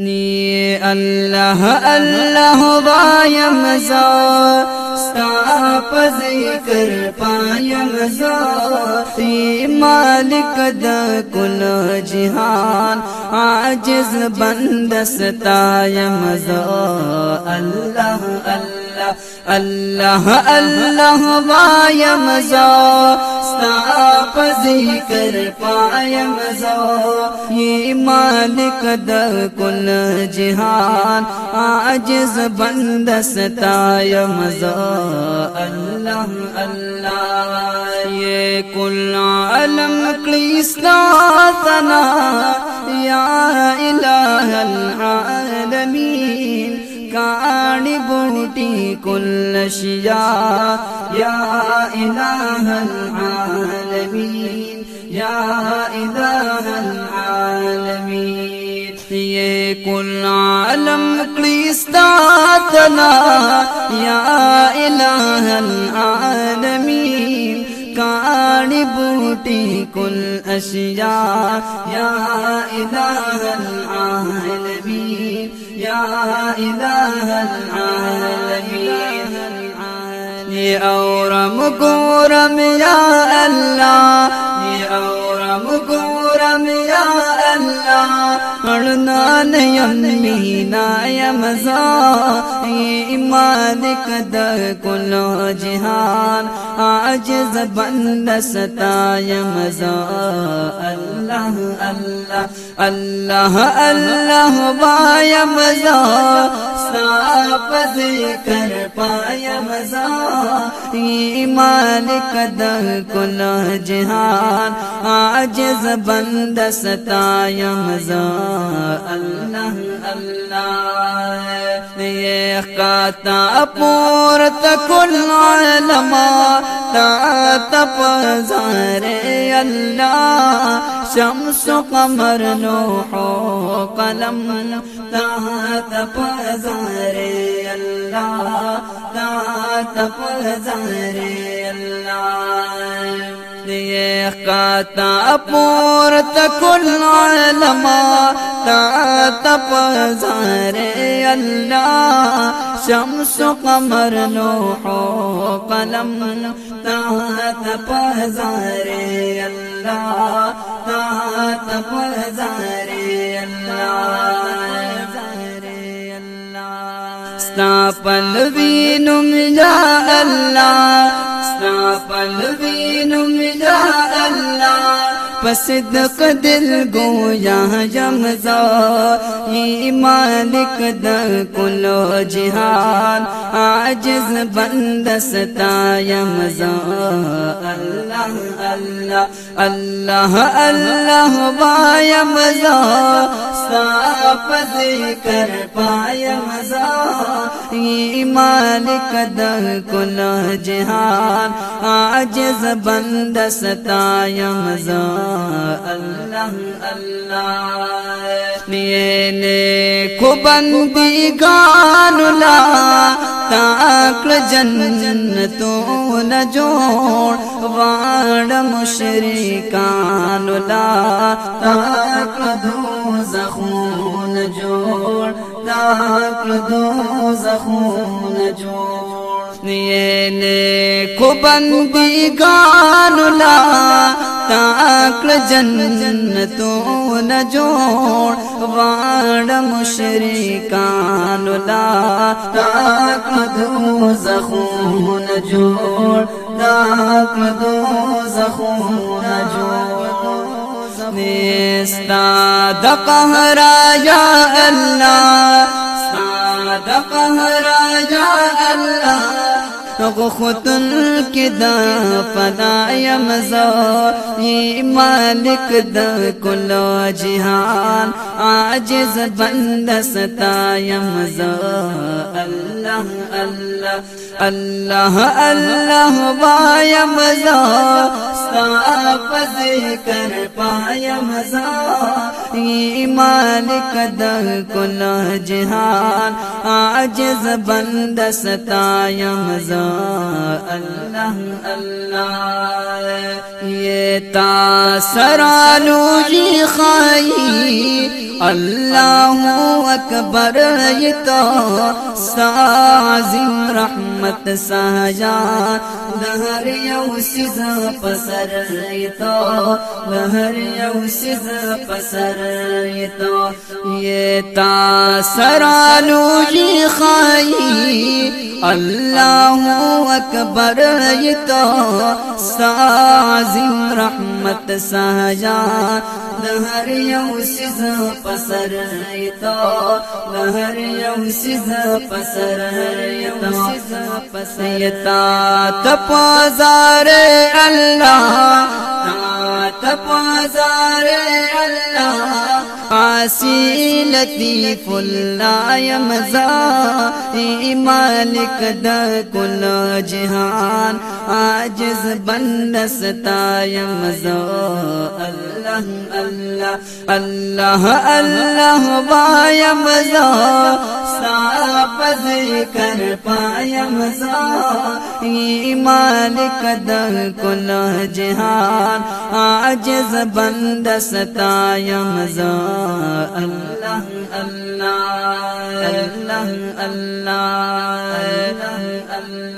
نی الله الله وایم زا ستا په ذکر پایم زا مالک د کل جهان عاجز بند ستایم زا الله الله الله الله وایم زا ستا مالک د کل جهان عاجز بند ستایم زا الله الله یہ کل عالم کلی ثنا یا الہ العالمین۔ کانی بوٹی کل شیا یا الہ العالمین یا الہ العالمین۔ یہ کل عالم کلیستاتنا یا الہ العالمین۔ کانی بوٹی کل اشیاء یا الہ العالمین۔ العالمین یہ اورم گورم یا اللہ پڑھنا نیم مینا یمزا مالک د کلو جہان عاجز بند ستا یمزا اللہ اللہ اللہ اللہ با یمزا ساپ ذکر پایا مزا مالک د کلو جہان عاجز بند ستا یمزا اللہ اللہ یہ قاتا پور تکل علما. تا تپ زار اللہ شمس قمر نوح قلم. تا تپ زار اللہ تا تپ زار اللہ یہ قاتا پور تکل علما تا تپ زار اللہ شمس قمر نوح قلم. تا تپ زار اللہ تا تپ زار اللہ ستا پلوینم یا اللہ ستا پلوینم یا اللہ پصدق دل یمزا ای مالک د کلو جهان عاجز بند ستا یمزا الله الله الله الله با یمزا ستا ذکر پای مزا ی مالک کدال کل جہان اجز بندس تائم ز اللہ اللہ نینے کو بند گان لا تا جنتو نہ جون وڑ مشرکان لا تا دو خون جون پیدا کړ دو زخمونه جوړ. نه نه کو بندګان لا تاکل جنتو نه جوړ. واړ مشرکان لا تاکل دو زخمونه جوړ. تاکل دو زخمونه جوړ. نستا د قهر یا الله د قهر جا الله غختن کدا فنا یم زو ای مالک د کل جهان عاجز بند ستا یم زو الله الله الله الله با یم زو ستا ذکر پا یمزا ای مالک دا کلو جهان عاجز بند ستا یمزا اللہ اللہ۔ یہ تا سرالو جی خائی۔ الله اکبر یہ تو سازم رحمت ساجا دهر یو سیز پسر تو دهر یو سیز پسر سرالو جی خائی اللہ اکبر یہ تو سازم رحمت ساجا دهر یو سیز پسر تو دهر یو سیز پسر پسر تا تپازار الله تا تپازار الله عاسی لطیف اللہ یمزا مالک دا کل جہان عاجز بندستا یمزا اللہ اللہ اللہ اللہ ستا پز کر پایا مزا ای مالک دل کل جہان عاجز بند ستا مزا اللہ اللہ اللہ اللہ اللہ